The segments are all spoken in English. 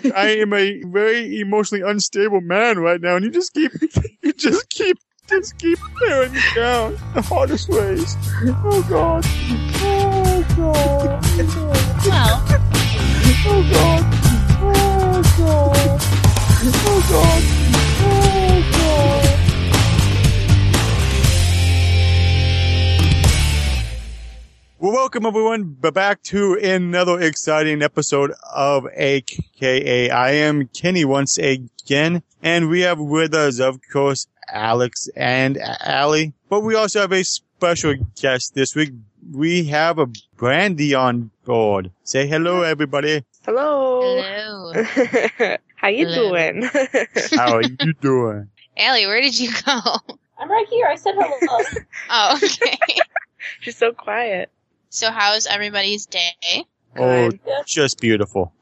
I am a very emotionally unstable man right now, and you just keep, you just keep, just keep tearing me down the hardest ways. Oh God. Oh God. Well, Oh God. Oh God. Oh God. Oh God. Well, welcome everyone back to another exciting episode of AKA. I am Kenny once again, and we have with us, of course, Alex and Allie. But we also have a special guest this week. We have a Brandy on board. Say hello, everybody. Hello. hello. How you Hello. doing? How are you doing? Allie, where did you go? I'm right here. I said hello. Oh, okay. She's so quiet. So how's everybody's day? Oh, Good. just beautiful.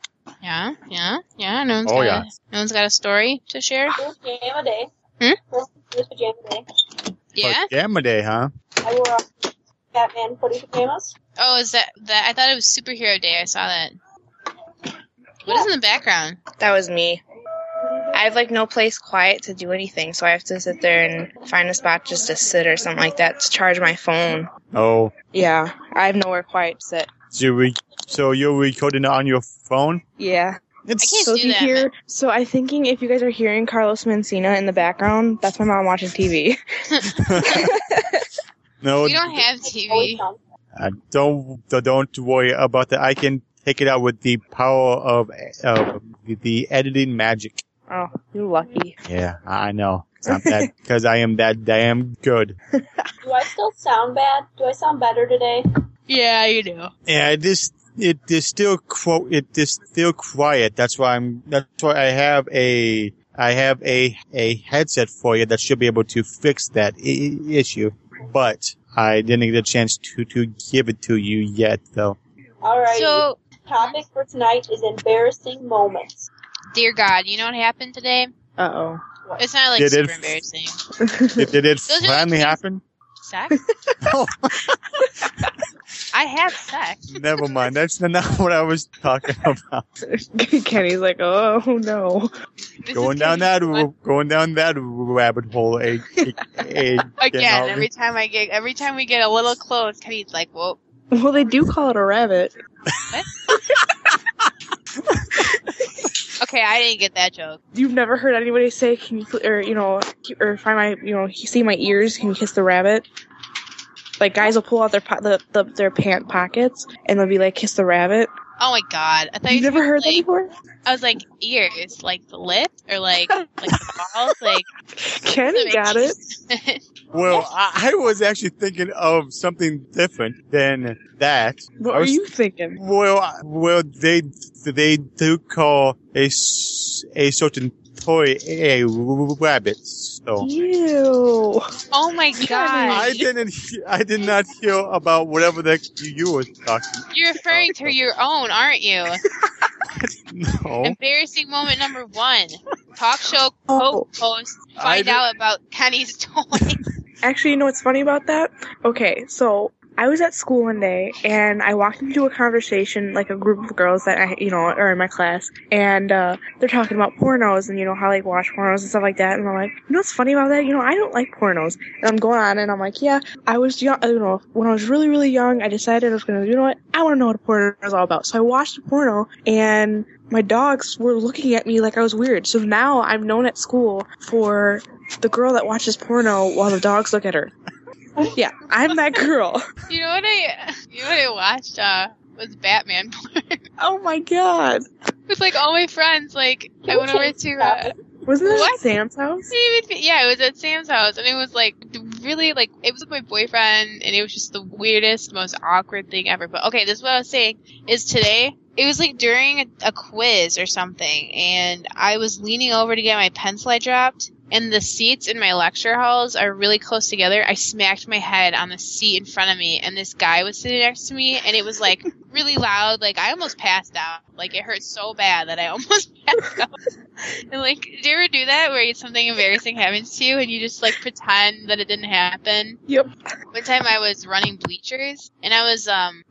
Yeah, yeah, yeah. No one's Oh, got yeah. A, no one's got a story to share. Pajama day. Hmm? It pajama day. Yeah. Gamma day, huh? I wore uh, Batman footy pajamas. Oh, is that that? I thought it was superhero day. I saw that. What is in the background? That was me. I have like no place quiet to do anything, so I have to sit there and find a spot just to sit or something like that to charge my phone. Oh, Yeah, I have nowhere quiet to sit. so, you re- so you're recording it on your phone? Yeah. It's can't So do if you that, hear, so I'm thinking if you guys are hearing Carlos Mencia in the background, that's my mom watching TV. no. We don't have TV. Uh, don't don't worry about that. I can take it out with the power of uh, the, the editing magic. Oh, you lucky. Yeah, I know. Cause I'm that because I am that damn good. Do I still sound bad? Do I sound better today? Yeah, you do. Yeah, it is. It is still quote It is still quiet. That's why I'm. That's why I have a. I have a a headset for you that should be able to fix that I- issue. But I didn't get a chance to to give it to you yet, though. Alright. So, topic for tonight is embarrassing moments. Dear God, you know what happened today? Uh It's not like Did it- super embarrassing. oh. Did, did it Those finally things- happen? Sex? Oh, I have sex. never mind. That's not what I was talking about. Kenny's like, oh no. This going is down that Kenny's r- going down that rabbit hole a, a, a- Again, you know, every time I get, every time we get a little close, Kenny's like, "Whoa, Well, they do call it a rabbit. Okay, I didn't get that joke." You've never heard anybody say, "Can you," or you know, or find my, you know, see my ears? Can you kiss the rabbit? Like guys will pull out their po- the, the their pant pockets and they'll be like, "Kiss the rabbit." Oh my God, I thought You never heard that before? I was like ears, like the lip, or like like the balls, like. Kenny got it. well, I, I was actually thinking of something different than that. What I are you thinking? Well, well, they they do call a a certain toy a rabbit. So Ew. oh my god! I God, didn't. I did not hear about whatever the you, you were talking. you're referring to your own, aren't you? No, Embarrassing moment number one: talk show Oh. co-host I find out about Kenny's toy. Actually, you know what's funny about that? Okay, so I was at school one day and I walked into a conversation, like a group of girls that I, you know, are in my class, and uh, they're talking about pornos and you know how like watch pornos and stuff like that. And I'm like, you know what's funny about that? You know, I don't like pornos. And I'm going on and I'm like, yeah, I was young. You know, when I was really really young, I decided I was gonna, you know what? I want to know what a porno is all about. So I watched a porno and my dogs were looking at me like I was weird. So now I'm known at school for the girl that watches porno while the dogs look at her. Yeah, I'm that girl. you know what I? You know what I watched? Uh, was Batman porn Oh my god. with like all my friends. Like I went over to. Uh, Wasn't it What? at Sam's house? yeah, it was at Sam's house, and it was like really like it was with my boyfriend, and it was just the weirdest, most awkward thing ever. But okay, this is what I was saying is today. It was like during a, a quiz or something, and I was leaning over to get my pencil I dropped, and the seats in my lecture halls are really close together. I smacked my head on the seat in front of me, and this guy was sitting next to me, and it was like really loud. Like I almost passed out. Like it hurt so bad that I almost passed out. And like, do you ever do that where something embarrassing happens to you and you just like pretend that it didn't happen? Yep. One time I was running bleachers and I was um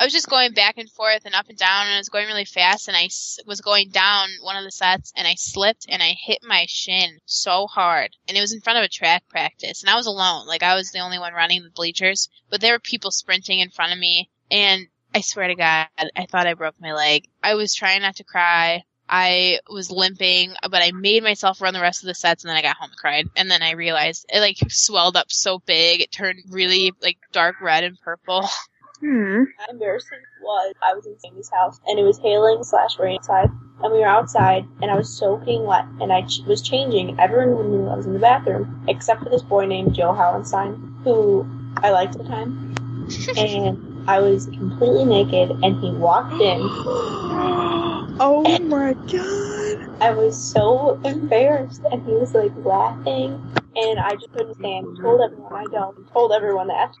I was just going back and forth and up and down, and I was going really fast, and I was going down one of the sets, and I slipped and I hit my shin so hard, and it was in front of a track practice, and I was alone, like I was the only one running the bleachers, but there were people sprinting in front of me, and I swear to God, I thought I broke my leg. I was trying not to cry. I was limping, but I made myself run the rest of the sets and then I got home and cried. And then I realized it like swelled up so big, it turned really like dark red and purple. Hmm. embarrassing was I was in Sammy's house and it was hailing slash rain outside and we were outside and I was soaking wet and I ch- was changing. Everyone knew I was in the bathroom except for this boy named Joe Hallenstein who I liked at the time and I was completely naked and he walked in. Oh my god. I was so embarrassed and he was like laughing and I just couldn't stand. Told everyone I don't. Told everyone that.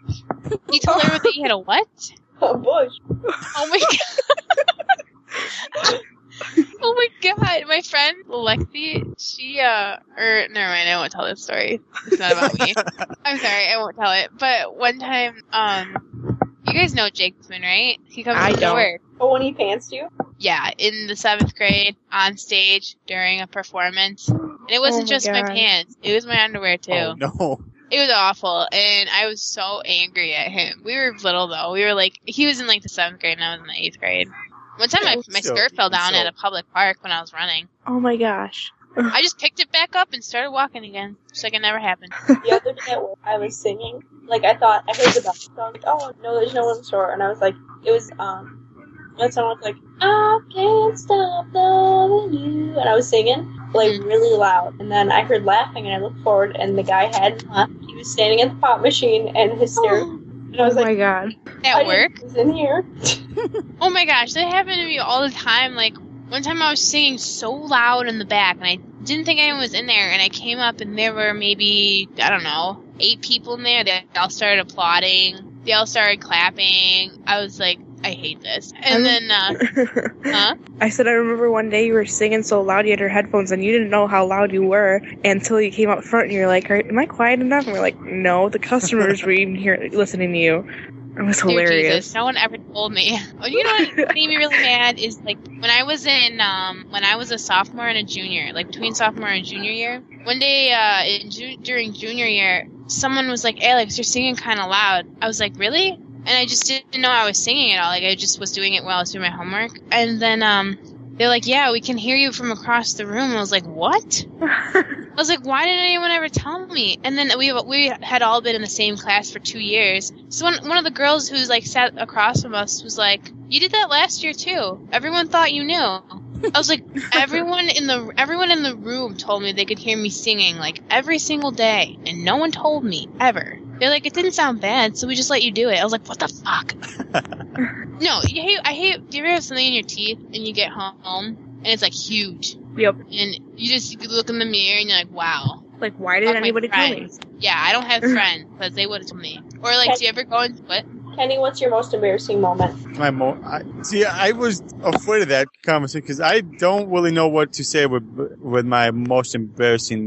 You told everyone that you had a what? A bush. Oh my god. oh my god. My friend Lexi, she uh or never mind, I won't tell this story. It's not about me. I'm sorry, I won't tell it. But one time, um you guys know Jake Smith, right? He comes I to don't. work. But oh, when he pantsed you, Yeah, in the seventh grade, on stage during a performance. And it wasn't Oh my just my pants, it was my underwear too. Oh, no. It was awful, and I was so angry at him. We were little though. We were like, he was in like the seventh grade, and I was in the eighth grade. One time, my, my So- skirt fell down so- at a public park when I was running. Oh my gosh. I just picked it back up and started walking again, just like it never happened. the other day at work, I was singing. Like I thought I heard the bell, so I was like, "Oh no, there's no one in the store." And I was like, "It was um, that song was like I can't stop loving you," and I was singing like Mm. really loud. And then I heard laughing, and I looked forward, and the guy hadn't left. He was standing at the pop machine and hysterical. And I was like, Oh was my god. I At didn't work? know he was in here. Oh my gosh, that happened to me all the time. Like one time I was singing so loud in the back and I didn't think anyone was in there and I came up and there were maybe, I don't know, eight people in there. They all started applauding. They all started clapping. I was like, I hate this. And then, uh, huh? I said I remember one day you were singing so loud you had your headphones and you didn't know how loud you were until you came up front and you're like, "Am I quiet enough?" And we're like, "No, the customers were even here listening to you." It was hilarious. Jesus, no one ever told me. Oh, you know what made me really mad is like when I was in um when I was a sophomore and a junior, like between sophomore and junior year. One day uh in ju- during junior year, someone was like, "Alex, you're singing kind of loud." I was like, "Really?" And I just didn't know I was singing at all. Like I just was doing it while I was doing my homework. And then um they're like, "Yeah, we can hear you from across the room." I was like, "What?" I was like, why didn't anyone ever tell me? And then we we had all been in the same class for two years. So one one of the girls who's like sat across from us was like, "You did that last year too. Everyone thought you knew." I was like, everyone in the everyone in the room told me they could hear me singing like every single day, and no one told me ever. They're like, it didn't sound bad, so we just let you do it. I was like, what the fuck? no, you hate. I hate. Do you ever have something in your teeth and you get home and it's like huge, yep. and you just look in the mirror and you're like, wow. Like, why did Fuck anybody tell me? Yeah, I don't have friends because they would have told me. Or like, do you ever go into what? Kenny, what's your most embarrassing moment? My mo- I, see, I was afraid of that conversation because I don't really know what to say with with my most embarrassing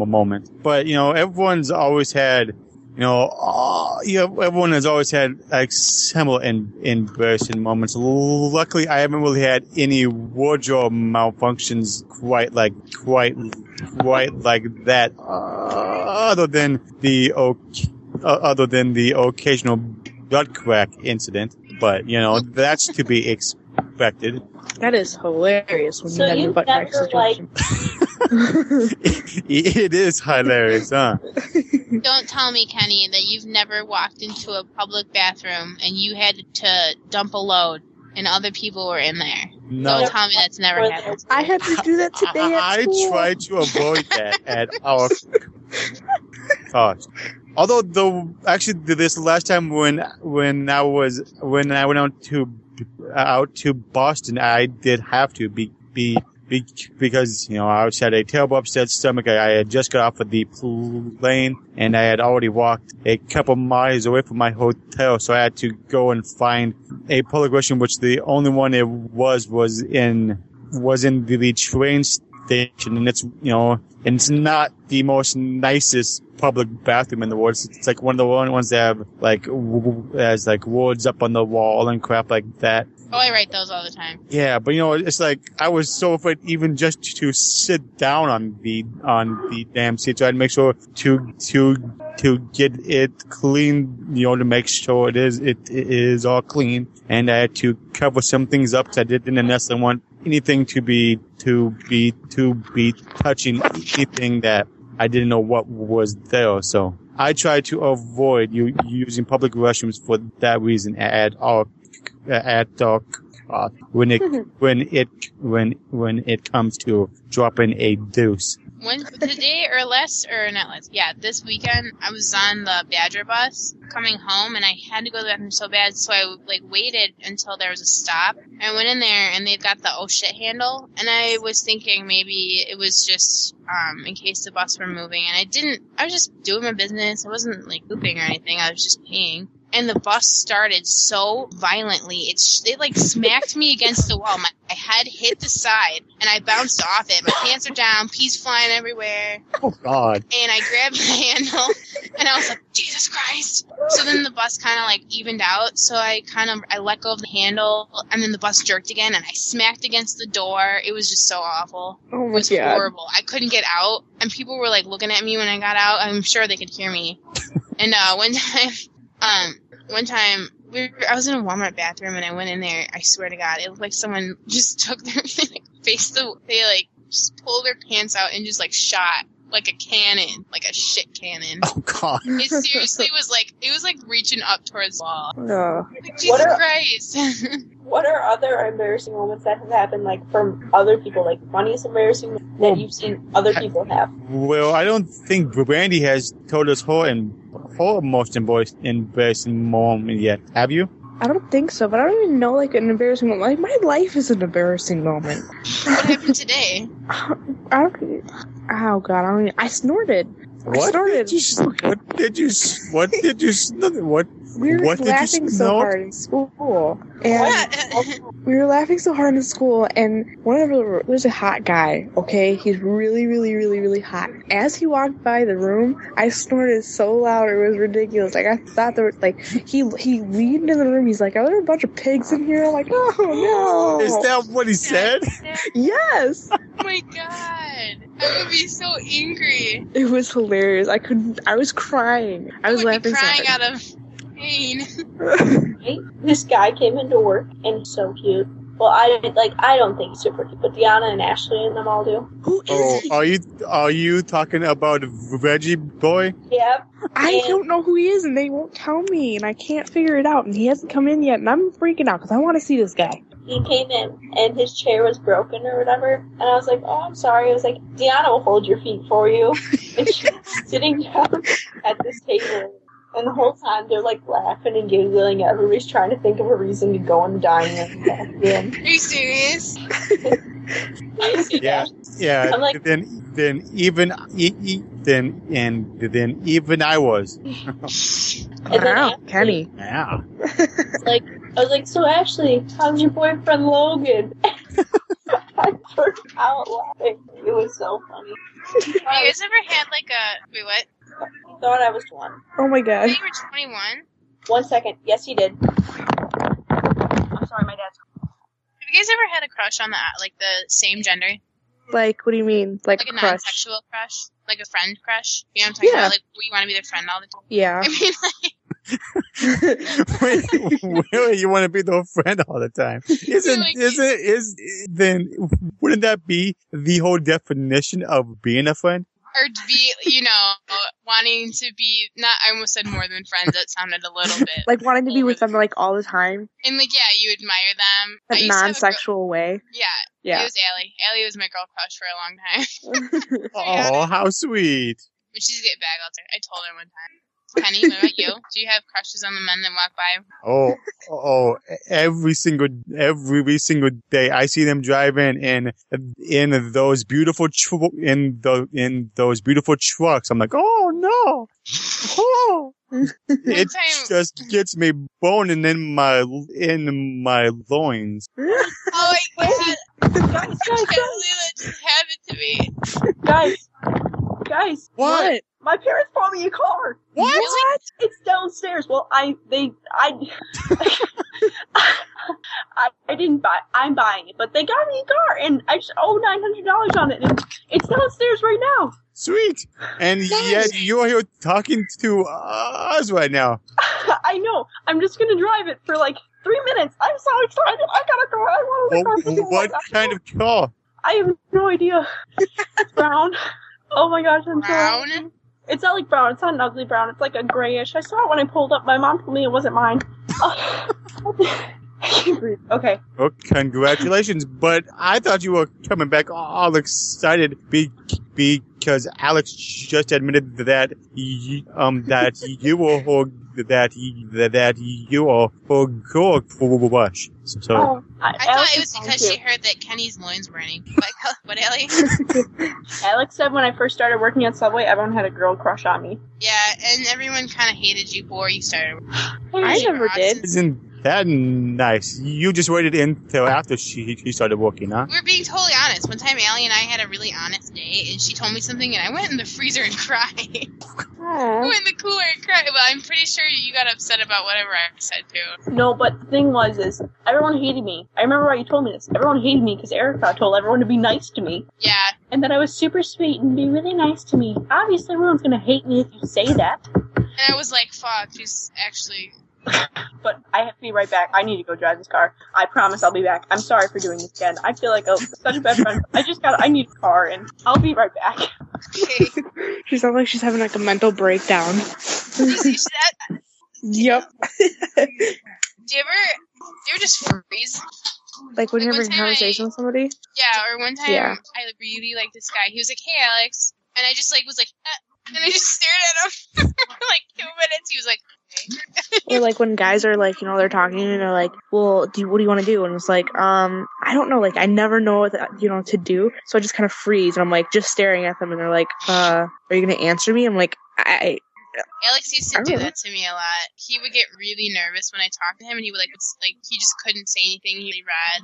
m- moment. But you know, everyone's always had, you know, uh, you know, everyone has always had like similar in, embarrassing moments. Luckily, I haven't really had any wardrobe malfunctions quite like quite quite like that. Uh, other than the ok- uh, other than the occasional butt crack incident, but you know that's to be expected. That is hilarious when So you have your you've butt crack never, like- situation. it is hilarious, huh? Don't tell me, Kenny, that you've never walked into a public bathroom and you had to dump a load and other people were in there. No, Don't tell me that's never Or happened. I had to do that today at I, school. I try to avoid that at our cost. Although, though, actually, this last time when when I was when I went out to out to Boston, I did have to be be. Be because you know I just had a terrible upset stomach. I, had just got off of the plane and I had already walked a couple miles away from my hotel, so I had to go and find a public restroom, which the only one it was was in was in the, the train station, and it's you know, and it's not the most nicest public bathroom in the world. It's, like one of the only ones that have like has like words up on the wall and crap like that. Oh, I write those all the time. Yeah, but you know, it's like I was so afraid even just to sit down on the on the damn seat. So I had to make sure to to to get it clean, you know, to make sure it is it, it is all clean. And I had to cover some things up because I didn't necessarily want anything to be to be to be touching anything that I didn't know what was there. So I tried to avoid you using public restrooms for that reason at all at all uh, when it when it when when it comes to dropping a deuce. When today or less or not less? Yeah, this weekend I was on the Badger bus coming home, and I had to go to the bathroom so bad, so I like waited until there was a stop. I went in there, and they've got the oh shit handle, and I was thinking maybe it was just um in case the bus were moving, and I didn't. I was just doing my business. I wasn't like pooping or anything. I was just peeing. And the bus started so violently, it, sh- it like smacked me against the wall. My, my head hit the side, and I bounced off it. My pants are down, peas flying everywhere Oh God! and I grabbed the handle and I was like, Jesus Christ. So then the bus kind of like evened out. So I kind of, I let go of the handle and then the bus jerked again and I smacked against the door. It was just so awful. Oh my It was god. horrible. I couldn't get out and people were like looking at me when I got out. I'm sure they could hear me. And, uh, one time, um, one time we were, I was in a Walmart bathroom and I went in there. I swear to God, it looked like someone just took their like, face the, they like just pulled their pants out and just like shot like a cannon, like a shit cannon. Oh God! It seriously was like it was like reaching up towards the wall. No. Like, Jesus are- Christ! What are other embarrassing moments that have happened, like from other people, like funniest embarrassing that you've seen other people have? Well, I don't think Brandy has told us her and her most embarrass- embarrassing moment yet. Have you? I don't think so, but I don't even know like an embarrassing moment. Like my life is an embarrassing moment. what happened today? I don't. Oh god, I don't. Even, I snorted. I What snorted. did you? s- What did you? s- What did you? s- What? We were what laughing so snort? hard in school, and we were laughing so hard in school, and one of the there's a hot guy. Okay, he's really, really, really, really hot. As he walked by the room, I snorted so loud it was ridiculous. Like I thought there was like he he leaned in the room. He's like, "Are there a bunch of pigs in here?" I'm like, "Oh no!" Is that what he said? yes? Oh my god! I would be so angry. It was hilarious. I couldn't. I was crying. I was would laughing be crying so hard. out of pain. This guy came into work and he's so cute. Well, I like I don't think he's super cute, but Deanna and Ashley and them all do. Who is Oh, he? are you are you talking about Reggie boy? Yeah, I and- don't know who he is, and they won't tell me, and I can't figure it out. And he hasn't come in yet, and I'm freaking out because I want to see this guy. he came in and his chair was broken or whatever, and I was like, "Oh, I'm sorry." I was like, "Deanna will hold your feet for you," and she's sitting down at this table. And the whole time they're like laughing and giggling. Everybody's trying to think of a reason to go in the dining room. and back Are you serious? Yeah, yeah. I'm like- then then even e- e- then and then even I was. then Wow, Ashley- Kenny. Yeah. like I was like, so Ashley, how's your boyfriend Logan? I burst out laughing. It was so funny. Have you guys ever had like a wait what? I thought I was one. Oh my god. you were 21. One second. Yes, he did. I'm sorry, my dad's. Have you guys ever had a crush on the like the same gender, Like, what do you mean? Like, like a crush? non-sexual crush, like a friend crush? You know what I'm talking Yeah. about? Like you want to be their friend all the time. Yeah. I mean, like, really, you want to be the friend all the time? Isn't Like- isn't is then wouldn't that be the whole definition of being a friend? Or to be, you know, wanting to be not. I almost said more than friends. That sounded a little bit. like, wanting to be with them, like, all the time. and like, yeah, you admire them. I A used to a girl- non-sexual way. Yeah, Yeah. it was Allie. Allie was my girl crush for a long time. Oh, how sweet! When she's get back, I'll tell I told her one time. Penny, what about you? Do you have crushes on the men that walk by? Oh, oh, every single every single day I see them driving in in those beautiful tr- in the in those beautiful trucks. I'm like, oh no, oh. It time- just gets me boning in my in my loins. Oh my god! Guys, I can't believe that just happened to me. Guys, guys, What? My parents bought me a car. What? It's downstairs. Well, I they I I, I didn't buy. I'm buying it, but they got me a car, and I just owe nine hundred dollars on it, and it's downstairs right now. Sweet. And yet you're here talking to us right now. I know. I'm just gonna drive it for like three minutes. I'm so excited. I got a car. I want a Well, car. for what kind of car? I have no idea. It's brown. Oh my gosh, I'm so Brown? It's not like brown. It's not an ugly brown. It's like a grayish. I saw it when I pulled up. My mom told me it wasn't mine. I. Okay. Well, congratulations. But I thought you were coming back all excited be, because Alex just admitted that y- um that you were for that y- that you are for good for Rush. So, so Oh, I, I thought it was because she heard that Kenny's loins burning. Like, what, Ellie? Alex said when I first started working at Subway, everyone had a girl crush on me. Yeah, and everyone kind of hated you before you started. I never did. isn't that nice? You just waited until after she she started working, huh? We're being totally honest. One time, Allie and I had a really honest date, and she told me something, and I went in the freezer and cried. I went in the cooler and cried. But I'm pretty sure you got upset about whatever I said too. No, but the thing was, is everyone hated me. I remember why you told me this. Everyone hated me because Erica told everyone to be nice to me, Yeah, and that I was super sweet and be really nice to me. Obviously, everyone's gonna hate me if you say that. and I was like, "Fuck, she's actually." But I have to be right back. I need to go drive this car. I promise I'll be back. I'm sorry for doing this again. I feel like a, such a bad friend. I just got. I need a car, and I'll be right back. She sounds like she's having like a mental breakdown. that? Yep. Do you ever, do you ever just freeze? Like when Like, you're having a time I- conversation with somebody. Yeah, or one time Yeah. I really liked this guy. He was like, "Hey, Alex," and I just like was like, eh, and I just stared at him for like two minutes. He was like, okay. Or like when guys are like, you know, they're talking and they're like, "Well, do you, what do you want to do?" And it's like, um, I don't know. Like I never know what you know to do, so I just kind of freeze and I'm like just staring at them and they're like, "Uh, are you gonna answer me?" I'm like, I, Alex used to don't know. that to me a lot. He would get really nervous when I talked to him, and he would like, like he just couldn't say anything. He really read.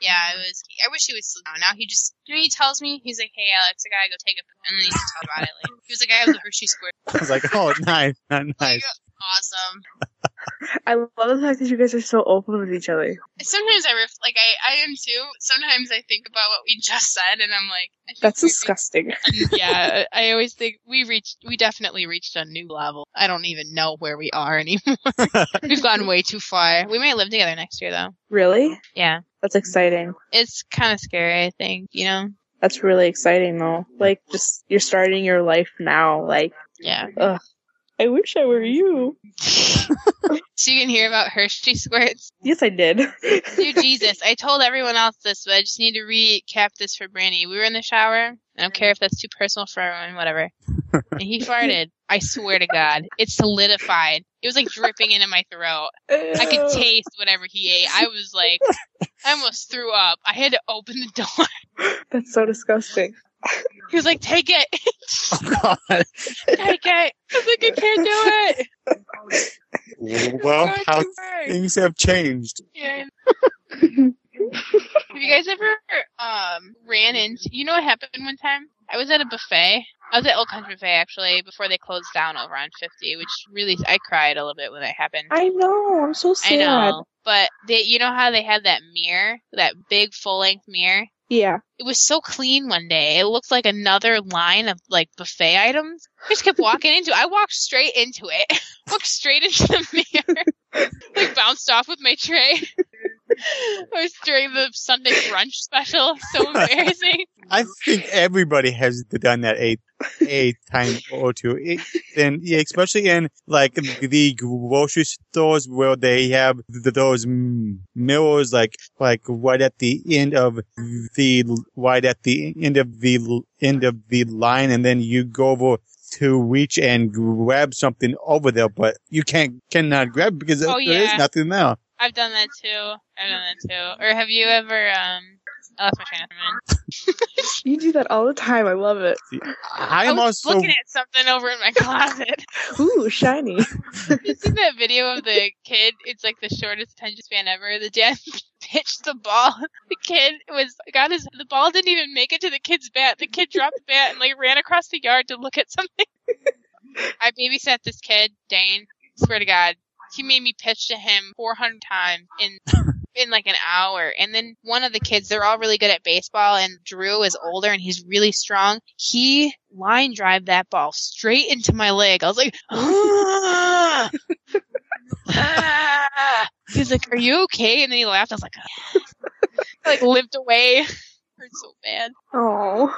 Yeah, it was. I wish he would slow down. Now he just, you know, he tells me he's like, "Hey, Alex, I gotta go take a," and then he just talk about it. Like he was like, "I have the Hershey squirt." I was like, oh, nice, not nice. Awesome. I love the fact that you guys are so open with each other. Sometimes I ref- like I, I am too. Sometimes I think about what we just said, and I'm like, I think That's disgusting. yeah, I always think we reached, we definitely reached a new level. I don't even know where we are anymore. We've gone way too far. We might live together next year, though. Really? Yeah, That's exciting. it's kind of scary. I think you know. That's really exciting though. Like just you're starting your life now. Like Yeah. I wish I were you. So you can hear about Hershey squirts. Yes, I did. Dude, Jesus, I told everyone else this, but I just need to recap this for Brandy. We were in the shower. I don't care if that's too personal for everyone, whatever. And he farted. I swear to God, it solidified. It was like dripping into my throat. I could taste whatever he ate. I was like, I almost threw up. I had to open the door. That's so disgusting. He was like, "Take it, Oh, God. take it." I was like, "I can't do it." Well, how things have changed. Yeah. Have you guys ever um ran into? You know what happened one time? I was at a buffet. I was at Old Country Buffet actually before they closed down over on 50, which really I cried a little bit when that happened. I know. I'm so I sad. know, but they, you know how they had that mirror, that big full length mirror. Yeah. It was so clean one day. It looked like another line of like buffet items. I just kept walking into it. I walked straight into it. walked straight into the mirror. like bounced off with my tray. it was during the Sunday brunch special. So embarrassing. I think everybody has done that a a time or two. It, and yeah, especially in like the grocery stores where they have those mirrors, like like right at the end of the right at the end of the end of the line, and then you go over to reach and grab something over there, but you can't cannot grab because Oh, there is yeah. nothing there. I've done that too. I've done that too. Or have you ever um I lost my train of thought. You do that all the time. I love it. I I am was also looking at something over in my closet. Ooh, shiny. you seen that video of the kid? It's like the shortest attention span ever. The dad pitched the ball. The kid was got his the ball didn't even make it to the kid's bat. The kid dropped the bat and like ran across the yard to look at something. I babysat this kid, Dane. Swear to God, he made me pitch to him 400 times in in like an hour. And then one of the kids, they're all really good at baseball, and Drew is older and he's really strong. He line drive that ball straight into my leg. I was like, ah! Ah! He's like, "Are you okay?" And then he laughed. I was like, "Ah." I, like limped away. Hurt so bad. Oh.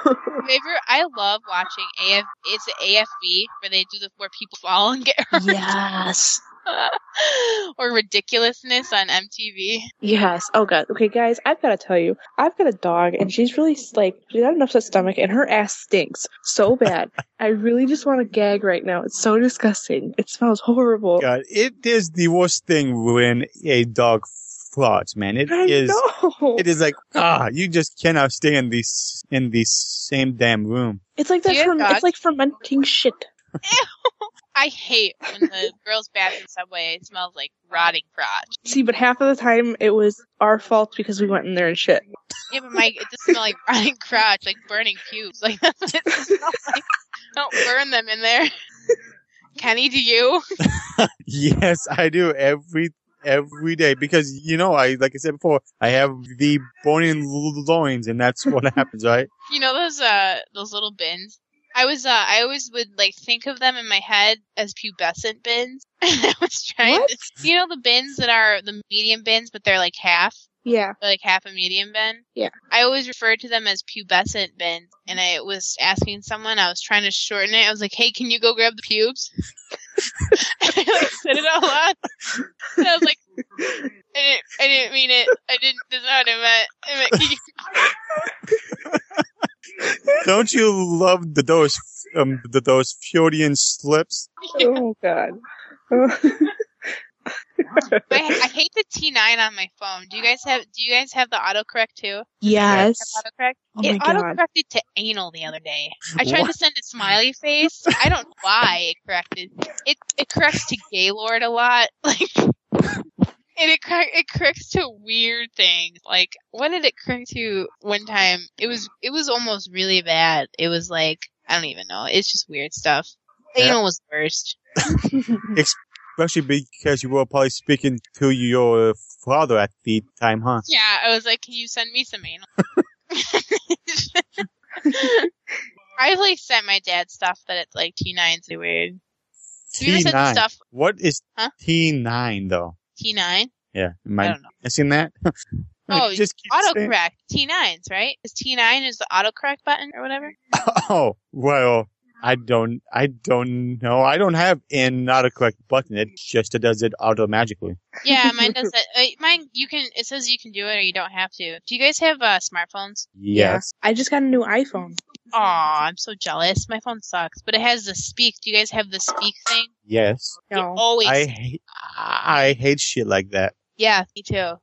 Favorite, I love watching AF. It's AFV where they do the where people fall and get hurt, yes. or ridiculousness on MTV. Yes. Oh god. Okay, guys, I've got to tell you, I've got a dog, and she's really like she's got an upset stomach, and her ass stinks so bad. I really just want to gag right now. It's so disgusting. It smells horrible. God, it is the worst thing when a dog farts, man. It I is. know. It is like ah, you just cannot stay in this in the same damn room. It's like that. Do Ferm- it's like fermenting shit. I hate when the girls' bathroom subway smells like rotting crotch. See, but half of the time it was our fault because we went in there and shit. Yeah, but my it does smell like rotting crotch, like burning pubes. Like that's what it smells like. Don't burn them in there. Kenny, do you? Yes, I do every every day because you know I like I said before I have the bony loins and that's what happens, right? You know those uh those little bins? I was uh I always would like think of them in my head as pubescent bins. I was trying What? to you know the bins that are the medium bins but they're like half Yeah. They're like half a medium bin. Yeah. I always referred to them as pubescent bins and I was asking someone, I was trying to shorten it. I was like, Hey, can you go grab the pubes? and I like said it out loud. And I was like I didn't I didn't mean it. I didn't that's not what I meant. I meant can you Don't you love the those um the those Freudian slips? Oh god. I, I hate the T9 on my phone. Do you guys have Do you guys have the autocorrect too? yes. Autocorrect? Oh it my god. autocorrected to anal the other day. I tried What? to send a smiley face. I don't know why it corrected. It it corrects to Gaylord a lot, like, and it cor- it corrects to weird things. Like, what did it correct to one time? It was it was almost really bad. It was like I don't even know. It's just weird stuff. Yeah. Anal was the worst. Especially because you were probably speaking to your father at the time, huh? Yeah, I was like, can you send me some anal? I've like sent my dad stuff that it's like T9's weird. Have you ever sent the T9. stuff What is Huh? T9 though? T9? Yeah, am I I don't know. missing that? Oh, just keep saying- Autocorrect. T9s, right? Is T9 is the autocorrect button or whatever? Oh well, I don't, I don't know. I don't have in not a autocorrect button. It just does it automagically. Yeah, mine does that. Uh, mine, you can, it says you can do it or you don't have to. Do you guys have uh, smartphones? Yes. I just got a new iPhone. Aw, I'm so jealous. My phone sucks, but it has the speak. Do you guys have the speak thing? Yes. It No. always. I hate, I hate shit like that. yeah, me too.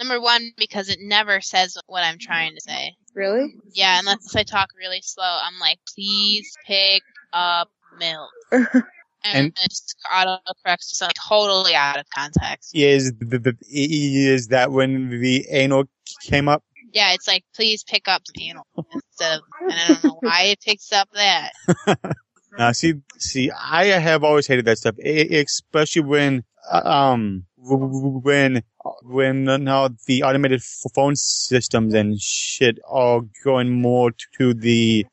Number one, because it never says what I'm trying to say. Really? Yeah, unless I talk really slow, I'm like, please pick up milk. And, And- it just autocorrects to something totally out of context. Is the, the is that when the anal came up? Yeah, it's like, please pick up some anal instead of, and I don't know why it picks up that. Now, see, see, I have always hated that stuff, especially when, uh, um, w- w- when, when now the automated phone systems and shit are going more to the,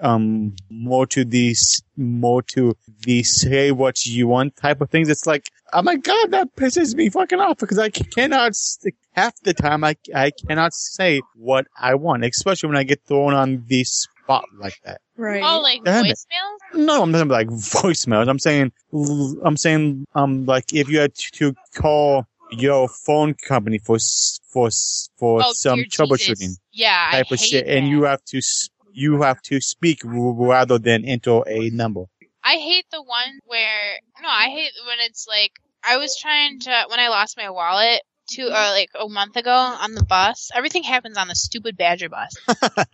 um, more to the, more to the say what you want type of things. It's like, oh my god, that pisses me fucking off because I cannot, half the time I, I cannot say what I want, especially when I get thrown on the spot like that. Right. Oh, like Damn it. voicemails? No, I'm talking about like voicemails. I'm saying, I'm saying, um, like if you had to call your phone company for for for Oh, some troubleshooting Jesus. Yeah, type I of hate shit, and you have to you have to speak rather than enter a number. I hate the one where no, I hate when it's like I was trying to when I lost my wallet two or like a month ago on the bus. Everything happens on the stupid Badger bus,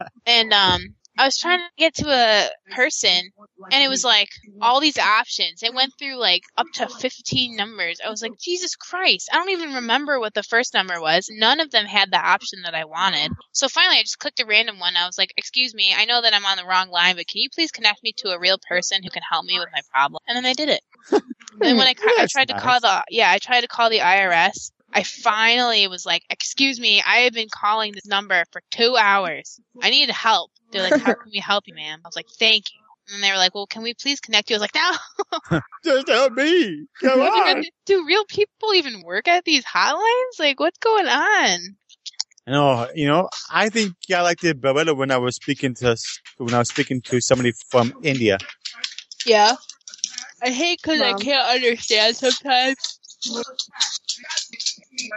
and um, I was trying to get to a person, and it was like all these options. It went through like up to 15 numbers. I was like, Jesus Christ. I don't even remember what the first number was. None of them had the option that I wanted. So finally, I just clicked a random one. I was like, Excuse me, I know that I'm on the wrong line, but can you please connect me to a real person who can help me with my problem? And then I did it. And when I, ca- I tried to call the yeah, I tried to call the IRS. I finally was like, "Excuse me, I have been calling this number for two hours. I need help." They're like, "How can we help you, ma'am?" I was like, "Thank you." And they were like, "Well, can we please connect you?" I was like, "No." Just help me. Come on. even- do real people even work at these hotlines? Like, what's going on? No, you know, I think I liked it better when I was speaking to when I was speaking to somebody from India. Yeah. I hate because I can't understand sometimes. You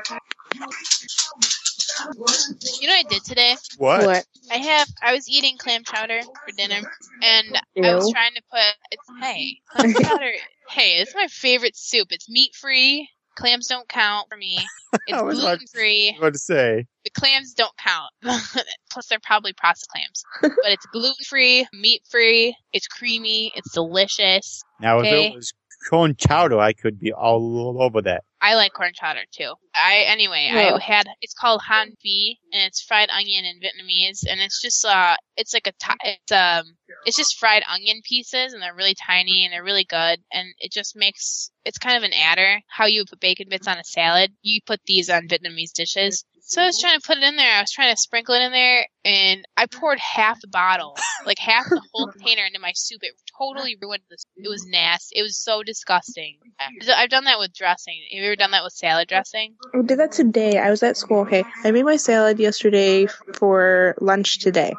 know what I did today? What? What? I have. I was eating clam chowder for dinner, and I was trying to put. It's, hey, clam chowder. hey, it's my favorite soup. It's meat free. Clams don't count for me. It's I was like- gluten free. What to say? The clams don't count. Plus, they're probably processed clams. but it's gluten free, meat free. It's creamy. It's delicious. Now, if it was corn chowder, I could be all over that. I like corn chowder too. I anyway, Yeah. I had it's called han vi and it's fried onion in Vietnamese and it's just uh it's like a it's um it's just fried onion pieces and they're really tiny and they're really good and it just makes it's kind of an adder how you would put bacon bits on a salad. You put these on Vietnamese dishes. So I was trying to put it in there. I was trying to sprinkle it in there and I poured half the bottle, like half the whole container into my soup. It totally ruined this. It was nasty. It was so disgusting. I've done that with dressing. Have you ever done that with salad dressing? I did that today. I was at school. Okay, I made my salad yesterday for lunch today,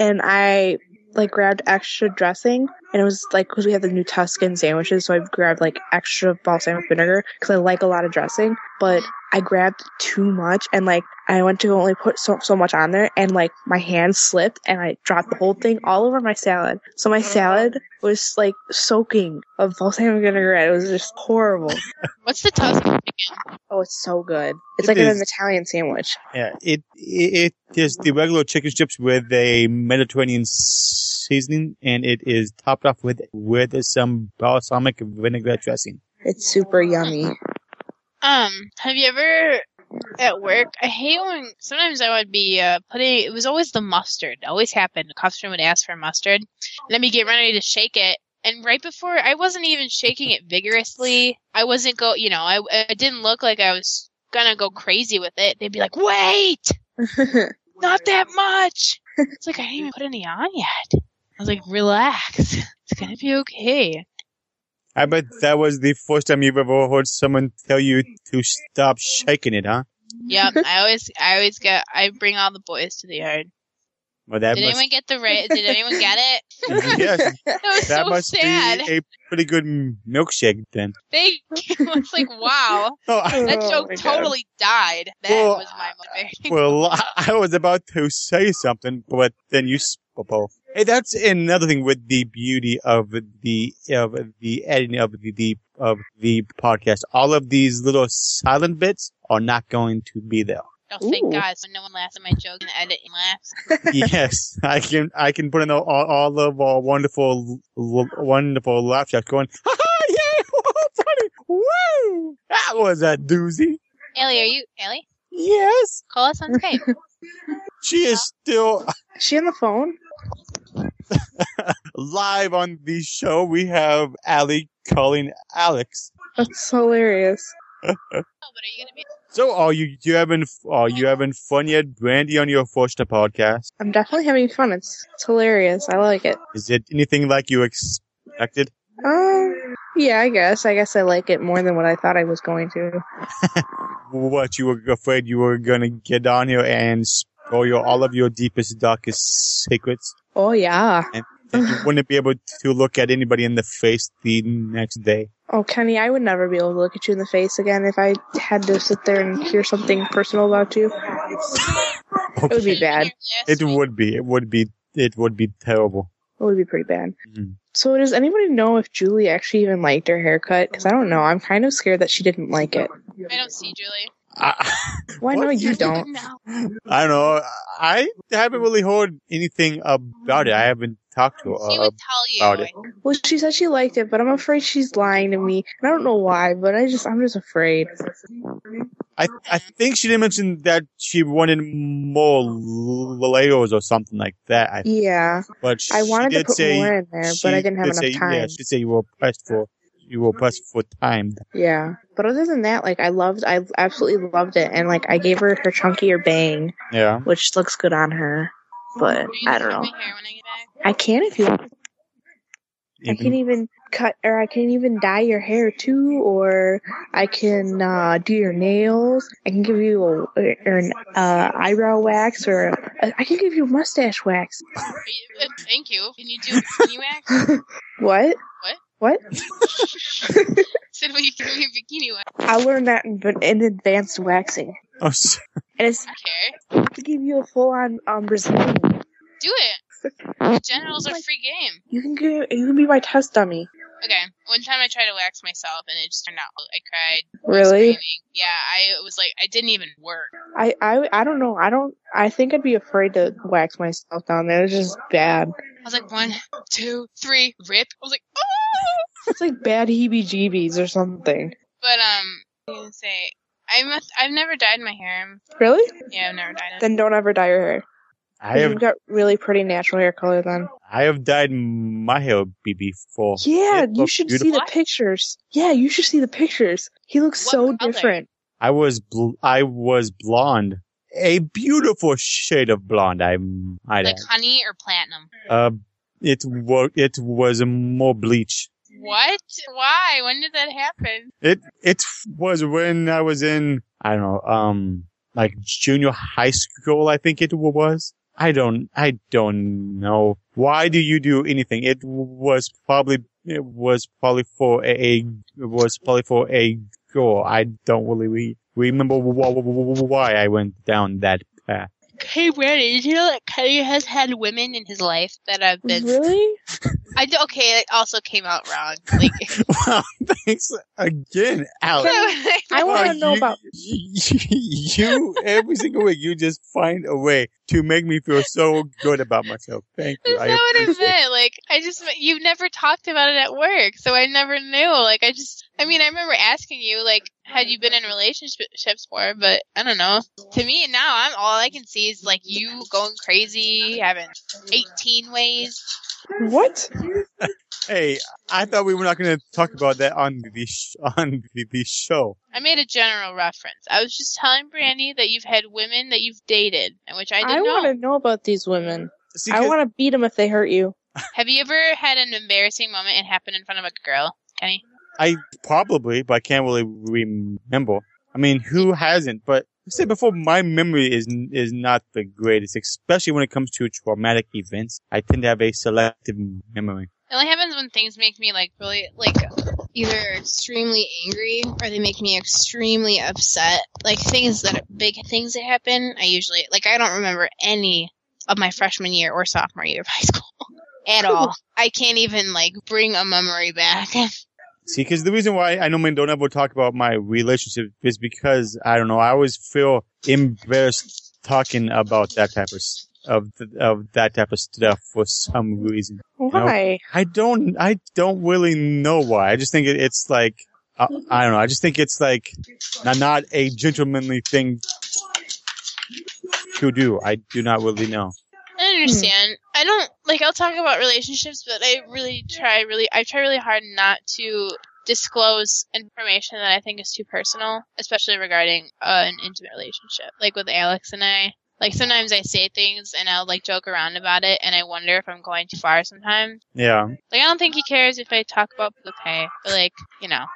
and I like grabbed extra dressing, and it was like because we have the new Tuscan sandwiches, so I grabbed like extra balsamic vinegar because I like a lot of dressing, but I grabbed too much, and like I went to only put so so much on there, and like my hand slipped, and I dropped the whole thing all over my salad. So my salad was like soaking of balsamic vinegar. It was just horrible. What's the Tuscan chicken? Oh, it's so good. It's It like is. an Italian sandwich. Yeah, it, it it is the regular chicken strips with a Mediterranean seasoning, and it is topped off with with some balsamic vinaigrette dressing. It's super yummy. Um, have you ever at work? I hate when sometimes I would be uh, putting. It was always the mustard. It always happened. The customer would ask for mustard, and then we get ready to shake it. And right before, I wasn't even shaking it vigorously. I wasn't go. You know, I it didn't look like I was gonna go crazy with it. They'd be like, "Wait, not that much." It's like I didn't even put any on yet. I was like, "Relax. It's gonna be okay." I bet that was the first time you've ever heard someone tell you to stop shaking it, huh? Yep. I always, I always get. I bring all the boys to the yard. Well, that Did must, anyone get the right? Did anyone get it? yes, That was that so must sad. be a pretty good milkshake then. Thank you. It's like wow, Oh, I- that Oh joke my God. totally died. That Well, was my motivation. well, I- I was about to say something, but then you spoke. Hey, that's another thing with the beauty of the of the editing of the, the of the podcast. All of these little silent bits are not going to be there. oh, thank Ooh. God, so no one laughs at my joke and edit and laughs. yes, I can I can put in all, all of our wonderful l- wonderful laugh shots going. Ha ha! Yeah, funny! Woo! That was a doozy. Ellie, are you Ellie? Yes, Call us on Skype. she is still Is she on the phone? Live on the show. We have Allie calling Alex. That's hilarious. But are you gonna be? So, are you you having are you having fun yet, Brandy, on your first podcast? I'm definitely having fun. It's, it's hilarious. I like it. Is it anything like you expected? Um, yeah, I guess. I guess I like it more than what I thought I was going to. What you were afraid you were gonna get on here and spill your all of your deepest, darkest secrets, Oh yeah. and that you wouldn't be able to look at anybody in the face the next day. Oh, Kenny, I would never be able to look at you in the face again if I had to sit there and hear something personal about you. It would be bad. It would be. It would be. It would be terrible. It would be pretty bad. Mhm. So, does anybody know if Julie actually even liked her haircut? Because I don't know. I'm kind of scared that she didn't like it. I don't see Julie. I, Why no, you don't. No. I don't know. I haven't really heard anything about it. I haven't talked to um, She her. would tell you. about it. Well, she said she liked it, but I'm afraid she's lying to me. And I don't know why, but I just I'm just afraid. I I think she didn't mention that she wanted more Legos or something like that. I, Yeah, but she I wanted to put say, more in there, but I didn't have did enough say- time. Yeah, she said you were pressed for you were pressed for time. Yeah, but other than that, like I loved, I absolutely loved it, and like I gave her her chunkier bang, Yeah. which looks good on her. But I don't know. My hair when I? I can if you want. I can even cut, or I can even dye your hair too, or I can uh, do your nails. I can give you a, or an uh, eyebrow wax, or a, I can give you mustache wax. Are you- Thank you. Can you do bikini wax? What? What? What? Said, will you give me a bikini wax? I learned that in, in advanced waxing, Oh, s- and it's Okay. to give you a full on um, Brazilian. Do it. The generals are free game. You can give, you can be my test dummy. Okay. One time I tried to wax myself and it just turned out. I cried. Really? screaming. Yeah, I was like, I didn't even work. I, I I don't know. I don't. I think I'd be afraid to wax myself down there. It's just bad. I was like, one, two, three, rip. I was like, oh! It's like bad heebie-jeebies or something. But, um, I was gonna say, I must, I've never dyed my hair. Really? Yeah, I've never dyed it. Then don't ever dye your hair. I have You've got really pretty natural hair color then. I have dyed my hair before. Yeah, It you looks should see beautiful. the What? pictures. Yeah, you should see the pictures. He looks What so color? different. I was bl- I was blonde, a beautiful shade of blonde. I might Like add. honey or platinum. Uh, it was it was more bleach. What? Why? When did that happen? It it was when I was in I don't know um like junior high school. I think it was. I don't I don't know. Why do you do anything? It was probably it was probably for a, it was probably for a girl. I don't really re- remember wh- wh- why I went down that. Hey, Brandon, did you know that Kenny has had women in his life that have been. Really? I do, okay, it also came out wrong. Like, Wow, thanks again, Alex. I want to know you- about. you every single week. You just find a way to make me feel so good about myself. Thank you. That's not what I it. meant. Like, I just, you've never talked about it at work, so I never knew. Like, I just, I mean, I remember asking you, like, had you been in relationships for, but I don't know. To me, now, I'm, all I can see is, like, you going crazy, having 18 ways. What? Hey, I thought we were not going to talk about that on the sh- on the, the show. I made a general reference. I was just telling Brandy that you've had women that you've dated, and which I I, didn't know. want to know about these women. See, I 'cause- want to beat them if they hurt you. Have you ever had an embarrassing moment and happened in front of a girl, Kenny? I probably, but I can't really remember. I mean, who hasn't? But I said before, my memory is is not the greatest, especially when it comes to traumatic events. I tend to have a selective memory. It only happens when things make me like really like either extremely angry or they make me extremely upset. Like things that big things that happen, I usually like I don't remember any of my freshman year or sophomore year of high school at all. I can't even like bring a memory back. See, because the reason why I normally don't ever talk about my relationship is because I don't know. I always feel embarrassed talking about that type of of of that type of stuff for some reason. Why? I don't. I don't really know why. I just think it, it's like I, I don't know. I just think it's like not, not a gentlemanly thing to do. I do not really know. I understand. I don't like. I'll talk about relationships, but I really try. Really, I try really hard not to disclose information that I think is too personal, especially regarding uh, an intimate relationship. Like with Alex and I. Like sometimes I say things and I'll like joke around about it, and I wonder if I'm going too far. Sometimes, Yeah. like I don't think he cares if I talk about okay, but like you know,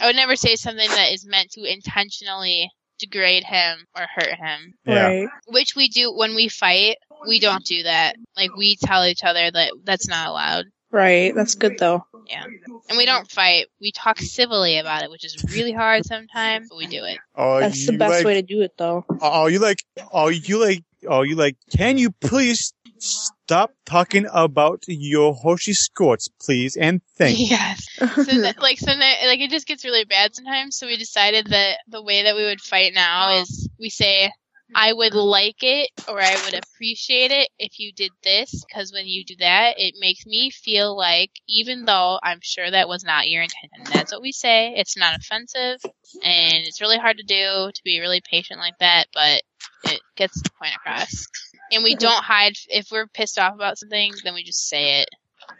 I would never say something that is meant to intentionally degrade him or hurt him Yeah. Right. which we do when we fight. We don't do that. Like we tell each other that that's not allowed, Right. That's good though. Yeah. And we don't fight. We talk civilly about it, which is really hard sometimes, but we do it. Oh, That's the best like, way to do it though. Oh, you like? Oh, you like? Oh, you like? Can you please stop talking about your Hoshi skirts, please, and thank you. Yes. So that, like so that, like it just gets really bad sometimes. So we decided that the way that we would fight now is we say, "I would like it" or "I would appreciate it if you did this," because when you do that, it makes me feel like even though I'm sure that was not your intention, that's what we say. It's not offensive, and it's really hard to do to be really patient like that, but it gets the point across. And we don't hide if we're pissed off about something, then we just say it.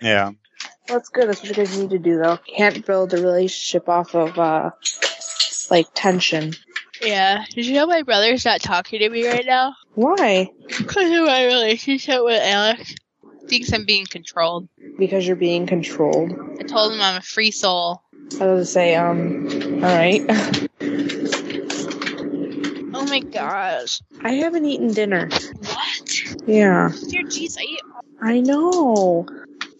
Yeah. That's good. That's what you guys need to do, though. Can't build a relationship off of, uh, like, tension. Yeah. Did you know my brother's not talking to me right now? Why? Because of my relationship with Alex. Thinks I'm being controlled. Because you're being controlled. I told him I'm a free soul. I was to say, um, alright. Oh my gosh. I haven't eaten dinner. What? Yeah. Dear jeez, I I know.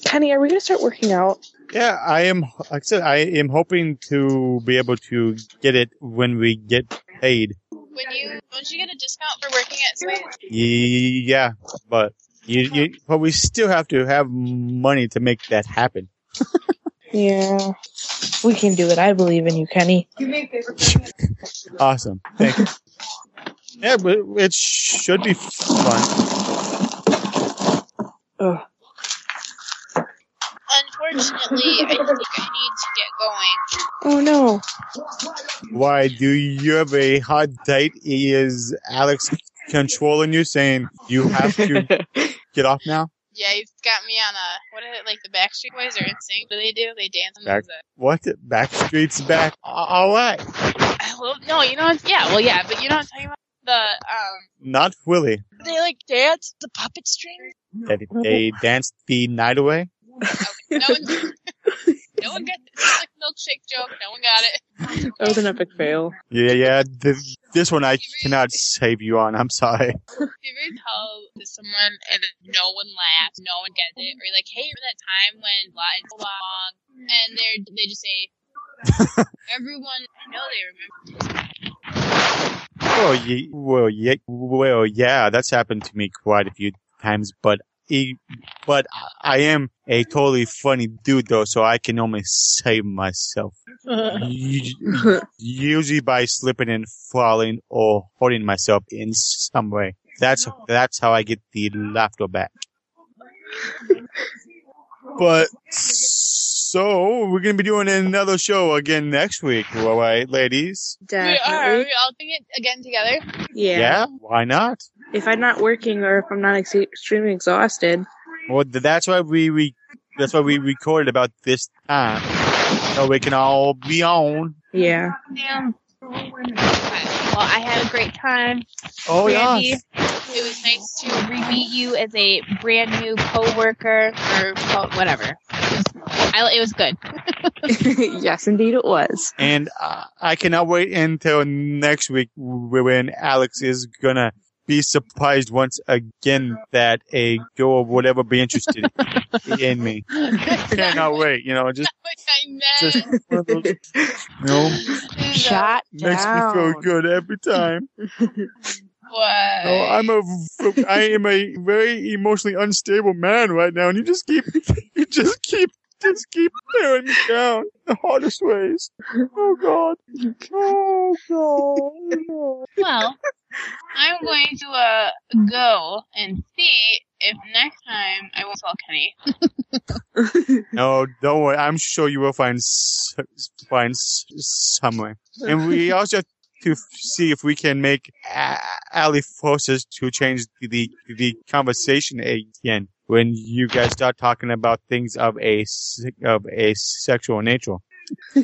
Kenny, are we gonna start working out? Yeah, I am, like I said, I am hoping to be able to get it when we get paid. when you don't you get a discount for working at Sway? Yeah, but you, you, but we still have to have money to make that happen. Yeah. We can do it. I believe in you, Kenny. You make favorite. awesome. Thank you. Yeah, but it should be fun. Ugh. Unfortunately, I think I need to get going. Oh no. Why do you have a hard date? Is Alex controlling you, saying you have to get off now? Yeah, he's got me on a what is it like the Backstreet Boys or NSYNC? What do they do? They dance on Back- the What? Backstreet's back. All right. well, no, you know what? Yeah, well, yeah, but you know what I'm talking about? The um, Not Willie. they like dance the puppet string. They, they danced the night away. No one, no one got it's like milkshake joke. No one got it. That was an epic fail. Yeah, yeah. This, this one I cannot save you on. I'm sorry. If you ever tell to someone and then no one laughs, no one gets it, or you're like, "Hey, remember that time when blah and so long?" and they they just say, "Everyone, I know they remember." Well, ye, well, yeah, well, yeah. That's happened to me quite a few times, but e- but I am a totally funny dude though, so I can only save myself. Usually by slipping and falling or holding myself in some way. That's that's how I get the laughter back. But so we're gonna be doing another show again next week, all right, ladies? We are. Definitely. We all doing it again together. Yeah. yeah why not? If I'm not working or if I'm not ex- extremely exhausted. Well, that's why we, we that's why we recorded about this time, so we can all be on. Yeah. Damn. Well, I had a great time. Oh Randy, yeah, it was nice to re-meet you as a brand new coworker or whatever. I, it was good. yes, indeed it was. and uh, I cannot wait until next week when Alex is gonna be surprised once again that a girl or ever be interested in me. Cannot wait, you know, just What I just one of those, you know, Shot makes me feel good every time. What? Oh, I'm a, I am a very emotionally unstable man right now, and you just keep, you just keep, just keep tearing me down the hardest ways. Oh God. Oh God. Well, I'm going to uh go and see if next time I won't tell Kenny. No, don't worry. I'm sure you will find s- find s- somewhere. And we also have to f- see if we can make A- Ali force us to change the the conversation again when you guys start talking about things of a of a sexual nature.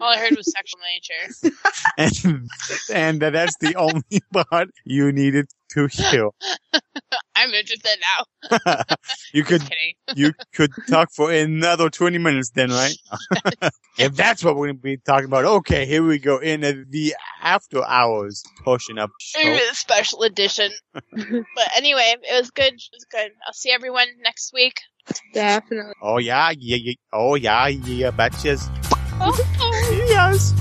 All I heard was sexual nature. And and that's the only part you needed to hear. I'm interested now. You could Just kidding. you could talk for another 20 minutes then, right? if that's what we're going to be talking about. Okay, here we go in the after hours portion of the Maybe show. the special edition. but anyway, it was good. It was good. I'll see everyone next week. Definitely. Oh yeah, yeah, yeah. Oh yeah, yeah, betches. Oh, oh. Yes.